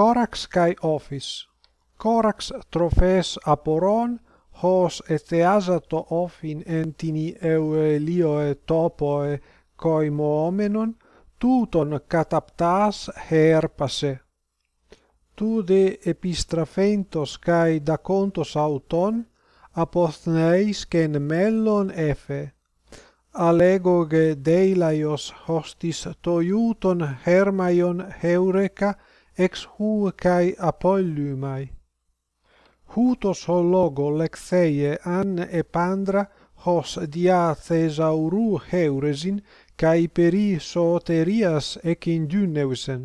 Corax kai office. Corax trophes aporon hos etheasato ofin entini euelioe topoe koimomenon tuton kataptas herpase. Tu de epistrafentos kai dacontos auton apothneis ken mellon efe allegoge deilaios hostis toiuton hermaion heureka ex hu kai apollumai. Hutos ho logo lexeie an e pandra hos dia thesauru heuresin kai peri soterias ekin dyneusen